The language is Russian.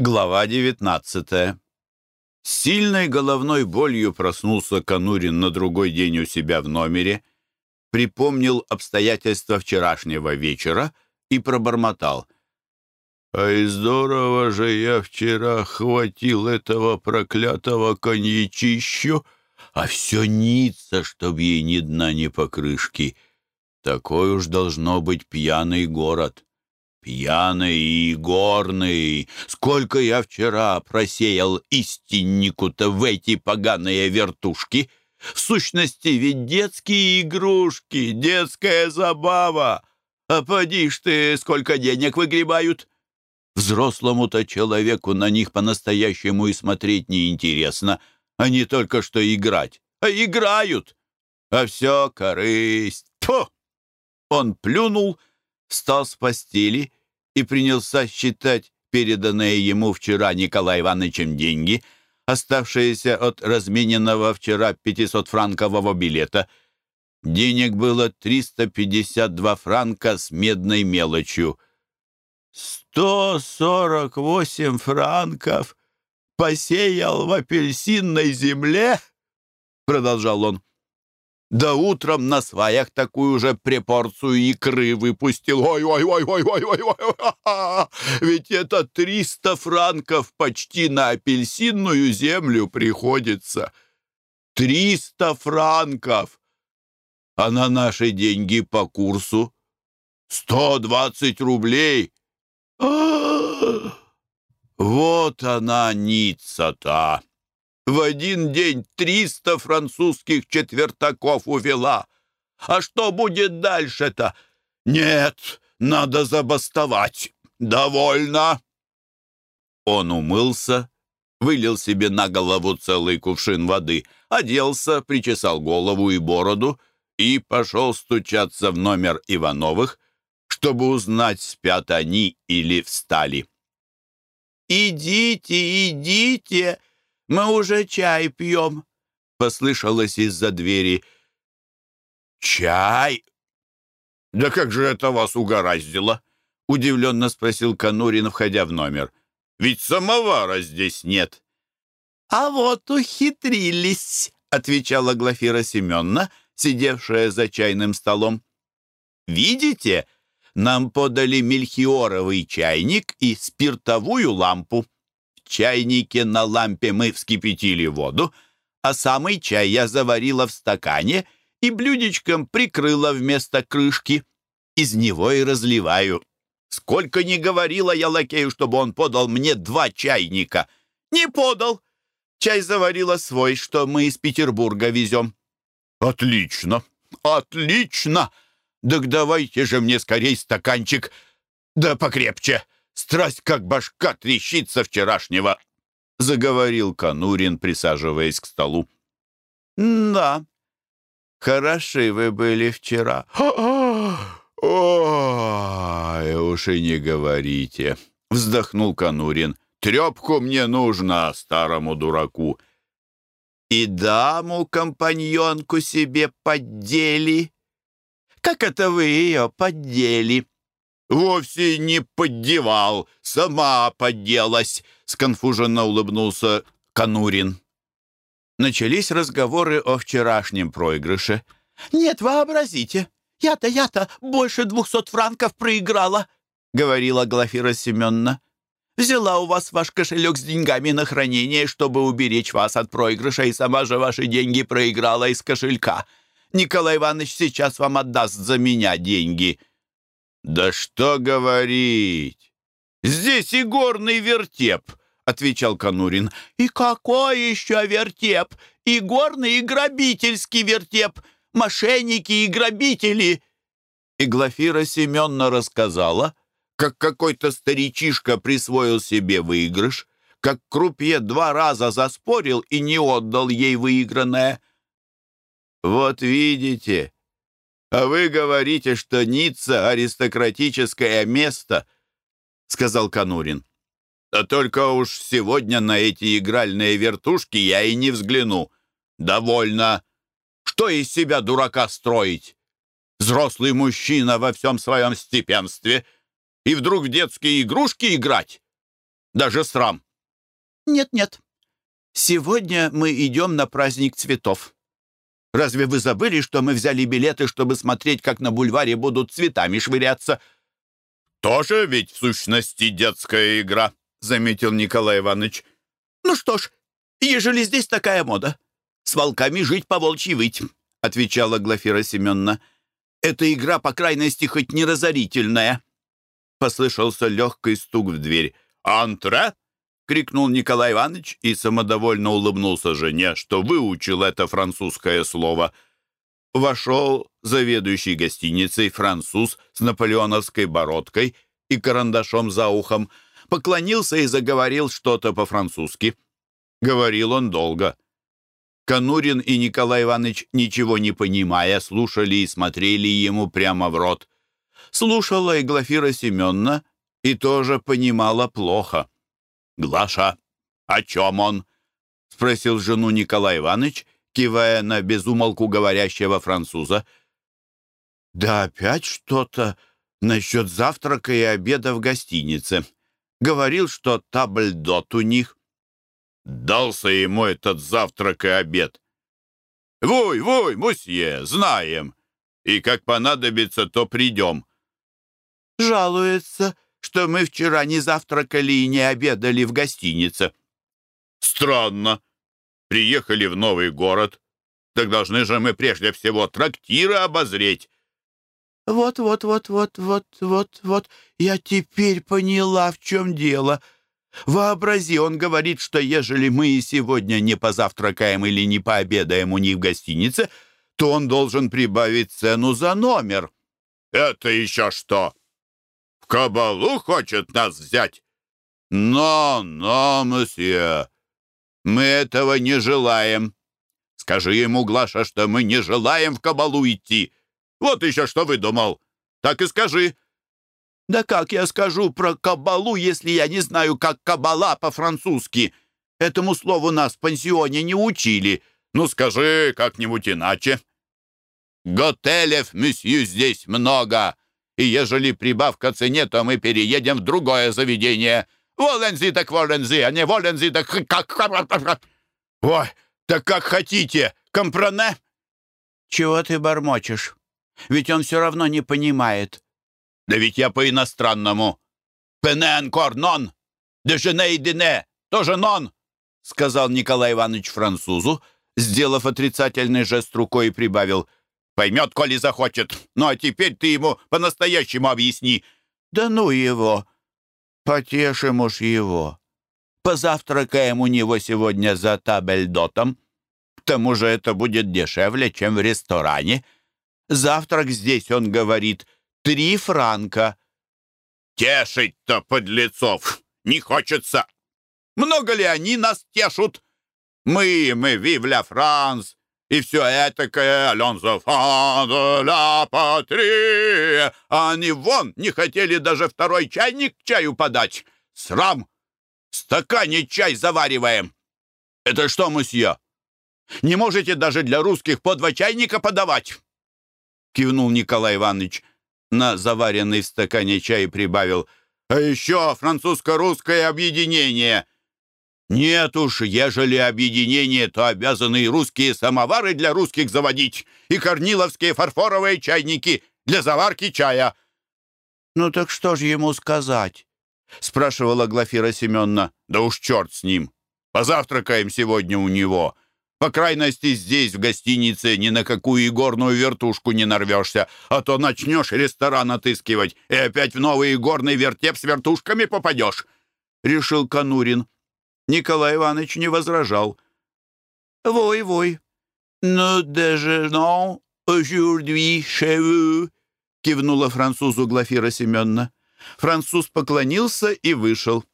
Глава 19 С сильной головной болью проснулся Конурин на другой день у себя в номере, припомнил обстоятельства вчерашнего вечера и пробормотал. «Ай, здорово же я вчера хватил этого проклятого коньячищу, а все нится, чтоб ей ни дна, ни покрышки. Такой уж должно быть пьяный город». Пьяный и горный, сколько я вчера просеял истиннику-то в эти поганые вертушки. В сущности, ведь детские игрушки, детская забава. А поди ж ты, сколько денег выгребают. Взрослому-то человеку на них по-настоящему и смотреть неинтересно, а не только что играть. А играют, а все корысть. Фу! Он плюнул встал с постели и принялся считать переданные ему вчера Николаем Ивановичем деньги, оставшиеся от размененного вчера 500-франкового билета. Денег было 352 франка с медной мелочью. «Сто сорок восемь франков посеял в апельсинной земле?» — продолжал он. Да утром на сваях такую же препорцию икры выпустил. Ой-ой-ой-ой-ой-ой-ой! Ведь это триста франков почти на апельсинную землю приходится. Триста франков! А на наши деньги по курсу сто двадцать рублей. Вот она, Ницца-то! В один день триста французских четвертаков увела. А что будет дальше-то? Нет, надо забастовать. Довольно. Он умылся, вылил себе на голову целый кувшин воды, оделся, причесал голову и бороду и пошел стучаться в номер Ивановых, чтобы узнать, спят они или встали. «Идите, идите!» Мы уже чай пьем», — послышалось из-за двери. «Чай? Да как же это вас угораздило?» — удивленно спросил Конурин, входя в номер. «Ведь самовара здесь нет». «А вот ухитрились», — отвечала Глафира Семеновна, сидевшая за чайным столом. «Видите, нам подали мельхиоровый чайник и спиртовую лампу» чайнике на лампе мы вскипятили воду, а самый чай я заварила в стакане и блюдечком прикрыла вместо крышки. Из него и разливаю. Сколько не говорила я лакею, чтобы он подал мне два чайника. Не подал. Чай заварила свой, что мы из Петербурга везем. Отлично, отлично. Так давайте же мне скорей стаканчик, да покрепче. Страсть как башка трещится вчерашнего!» — заговорил Конурин, присаживаясь к столу. «Да, хороши вы были вчера». «Ой, уж и не говорите!» — вздохнул Конурин. «Трепку мне нужно, старому дураку!» «И даму-компаньонку себе поддели?» «Как это вы ее поддели?» «Вовсе не поддевал, сама подделась», — сконфуженно улыбнулся Конурин. Начались разговоры о вчерашнем проигрыше. «Нет, вообразите, я-то, я-то больше двухсот франков проиграла», — говорила Глафира Семеновна. «Взяла у вас ваш кошелек с деньгами на хранение, чтобы уберечь вас от проигрыша, и сама же ваши деньги проиграла из кошелька. Николай Иванович сейчас вам отдаст за меня деньги». «Да что говорить! Здесь и горный вертеп!» — отвечал Конурин. «И какой еще вертеп? И горный, и грабительский вертеп! Мошенники и грабители!» И Глафира Семеновна рассказала, как какой-то старичишка присвоил себе выигрыш, как крупье два раза заспорил и не отдал ей выигранное. «Вот видите», «А вы говорите, что Ницца — аристократическое место», — сказал Конурин. «Да только уж сегодня на эти игральные вертушки я и не взгляну. Довольно. Что из себя дурака строить? Взрослый мужчина во всем своем степенстве и вдруг в детские игрушки играть? Даже срам. Нет-нет. Сегодня мы идем на праздник цветов. Разве вы забыли, что мы взяли билеты, чтобы смотреть, как на бульваре будут цветами швыряться?» «Тоже ведь в сущности детская игра», — заметил Николай Иванович. «Ну что ж, ежели здесь такая мода, с волками жить по волчьи выть», — отвечала Глафира Семеновна. «Эта игра, по крайности, хоть не разорительная». Послышался легкий стук в дверь. «Антре?» Крикнул Николай Иванович и самодовольно улыбнулся жене, что выучил это французское слово. Вошел заведующий гостиницей француз с наполеоновской бородкой и карандашом за ухом, поклонился и заговорил что-то по-французски. Говорил он долго. Конурин и Николай Иванович, ничего не понимая, слушали и смотрели ему прямо в рот. Слушала и Глафира Семеновна, и тоже понимала плохо. «Глаша, о чем он?» — спросил жену Николай Иванович, кивая на безумолку говорящего француза. «Да опять что-то насчет завтрака и обеда в гостинице. Говорил, что табльдот у них». «Дался ему этот завтрак и обед». «Вой, вой, мусье, знаем. И как понадобится, то придем». «Жалуется, что мы вчера не завтракали и не обедали в гостинице». «Странно. Приехали в новый город. Так должны же мы прежде всего трактиры обозреть». «Вот-вот-вот-вот-вот-вот-вот. Я теперь поняла, в чем дело. Вообрази, он говорит, что ежели мы и сегодня не позавтракаем или не пообедаем у них в гостинице, то он должен прибавить цену за номер». «Это еще что?» Кабалу хочет нас взять. Но, но, месье, мы этого не желаем. Скажи ему, Глаша, что мы не желаем в кабалу идти. Вот еще что выдумал. Так и скажи. Да как я скажу про кабалу, если я не знаю, как кабала по-французски? Этому слову нас в пансионе не учили. Ну, скажи как-нибудь иначе. Готелев, месье, здесь много и ежели прибавка цене, то мы переедем в другое заведение. Волензи так волензи, а не волензи так как... Ой, так как хотите, компране? Чего ты бормочешь? Ведь он все равно не понимает. Да ведь я по-иностранному. Пене анкор нон, дежене и дине, тоже нон, сказал Николай Иванович французу, сделав отрицательный жест рукой и прибавил — Поймет, коли захочет. Ну, а теперь ты ему по-настоящему объясни». «Да ну его! Потешим уж его. Позавтракаем у него сегодня за табельдотом. К тому же это будет дешевле, чем в ресторане. Завтрак здесь, он говорит, три франка». «Тешить-то подлецов не хочется. Много ли они нас тешут? Мы, мы, вивля Франс, и все этакое «Алонзо фан ла патри». А они вон не хотели даже второй чайник к чаю подать. Срам! В стакане чай завариваем. Это что, мусье? Не можете даже для русских по два чайника подавать?» Кивнул Николай Иванович на заваренный в стакане чай прибавил. «А еще французско-русское объединение. Нет уж, ежели объединение, то обязаны и русские самовары для русских заводить, и корниловские фарфоровые чайники для заварки чая. «Ну так что же ему сказать?» — спрашивала Глафира Семеновна. «Да уж черт с ним! Позавтракаем сегодня у него. По крайности, здесь, в гостинице, ни на какую игорную вертушку не нарвешься, а то начнешь ресторан отыскивать, и опять в новый игорный вертеп с вертушками попадешь», — решил Конурин. Николай Иванович не возражал. «Вой-вой, nous déjeunons aujourd'hui chez vous», кивнула французу Глафира Семеновна. Француз поклонился и вышел.